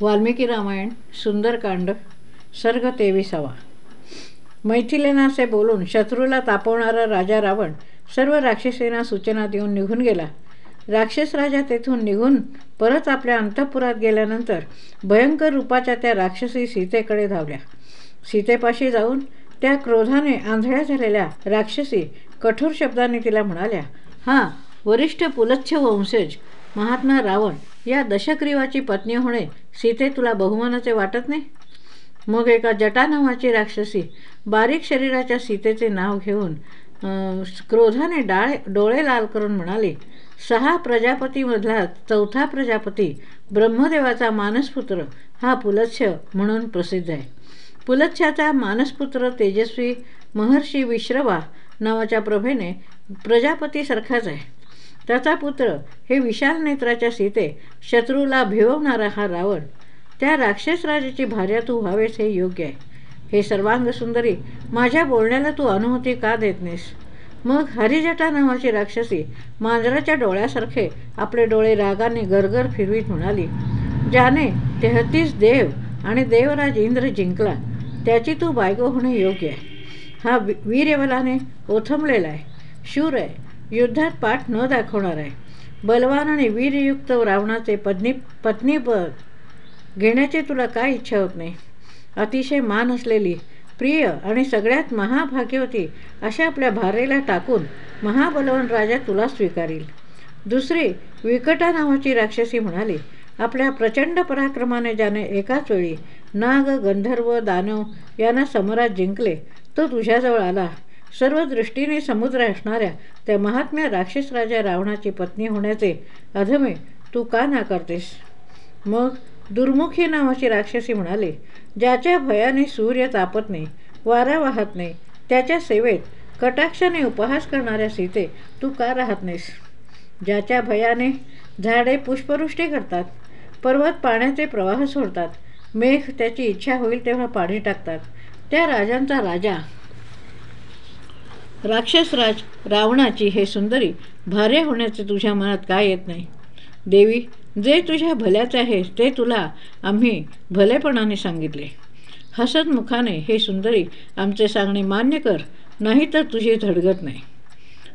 वाल्मिकी रामायण सुंदरकांड सर्ग तेविसावा. मैथिलेनासे बोलून शत्रूला तापवणारा राजा रावण सर्व राक्षसेना सूचना देऊन निघून गेला. राक्षस राजा तेथून निघून परत आपल्या अंतपुरात गेल्यानंतर भयंकर रूपाच्या त्या राक्षसी सीतेकडे धावल्या. सीतेपाशी जाऊन त्या क्रोधाने आंधळ्या झालेल्या राक्षसी कठोर शब्दाने तिला म्हणाल्या हां वरिष्ठ पुलच्छ वंशज महात्मा रावण या दशग्रीवाची पत्नी होणे सीते तुला बहुमानाचे वाटत नाही? मग एका जटा नावाची राक्षसी बारीक शरीराच्या सीतेचे नाव घेऊन क्रोधाने डाळे डोळे लाल करून म्हणाली सहा प्रजापतीमधला चौथा प्रजापती ब्रह्मदेवाचा मानसपुत्र हा पुलच्छ म्हणून प्रसिद्ध आहे. पुलच्छाचा मानसपुत्र तेजस्वी महर्षी विश्रवा नावाच्या प्रभेने प्रजापतीसारखाच आहे. त्याचा पुत्र हे विशाल नेत्राच्या सीते शत्रूला भिववणारा हा रावण. त्या राक्षस राजाची भार्या तू व्हावेस हे योग्य आहे. हे सर्वांग सुंदरी माझ्या बोलण्याला तू अनुमती का देत नाहीस? मग हरिजटा नावाची राक्षसी मांजराच्या डोळ्यासारखे आपले डोळे रागाने गरगर फिरवीत म्हणाली ज्याने तेहतीस देव आणि देवराज इंद्र जिंकला. त्याची तू बायको होणे योग्य आहे. हा वीर्यबलाने ओथंबलेला आहे. शूर आहे. युद्धात पाठ न दाखवणार आहे. बलवान आणि वीरयुक्त रावणाचे पत्नी पत्नीपद घेण्याची तुला काय इच्छा होत नाही अतिशय मान असलेली प्रिय आणि सगळ्यात महाभाग्यवती अशा आपल्या भारेला टाकून महाबलवान राजा तुला स्वीकारील. दुसरी विकटा नावाची राक्षसी म्हणाली आपल्या प्रचंड पराक्रमाने ज्याने एकाच वेळी नाग गंधर्व दानव यांना समरात जिंकले तो तुझ्याजवळ आला. सर्व दृष्टीने समुद्र असणाऱ्या त्या महात्म्या राक्षस राजा रावणाची पत्नी होण्याचे अधमे तू का नाकारतेस? मग दुर्मुखी नावाची राक्षसी म्हणाले ज्याच्या भयाने सूर्य तापत नाही वारा वाहत नाही त्याच्या सेवेत कटाक्षाने उपहास करणाऱ्या सीते तू का राहत नाहीस? ज्याच्या भयाने झाडे पुष्पवृष्टी करतात पर्वत पाण्याचे प्रवाह सोडतात मेघ त्याची इच्छा होईल तेव्हा पाणी टाकतात त्या राजांचा राजा राक्षसराज रावणाची हे सुंदरी भारे होण्याचे तुझ्या मनात काय येत नाही? देवी जे तुझ्या भल्याचे आहे ते तुला आम्ही भलेपणाने सांगितले. हसत मुखाने हे सुंदरी आमचे सांगणे मान्य कर नाही तर तुझी धडगत नाही.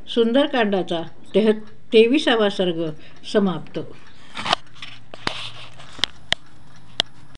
सुंदरकांडाचा तेह तेविसावा सर्ग समाप्त.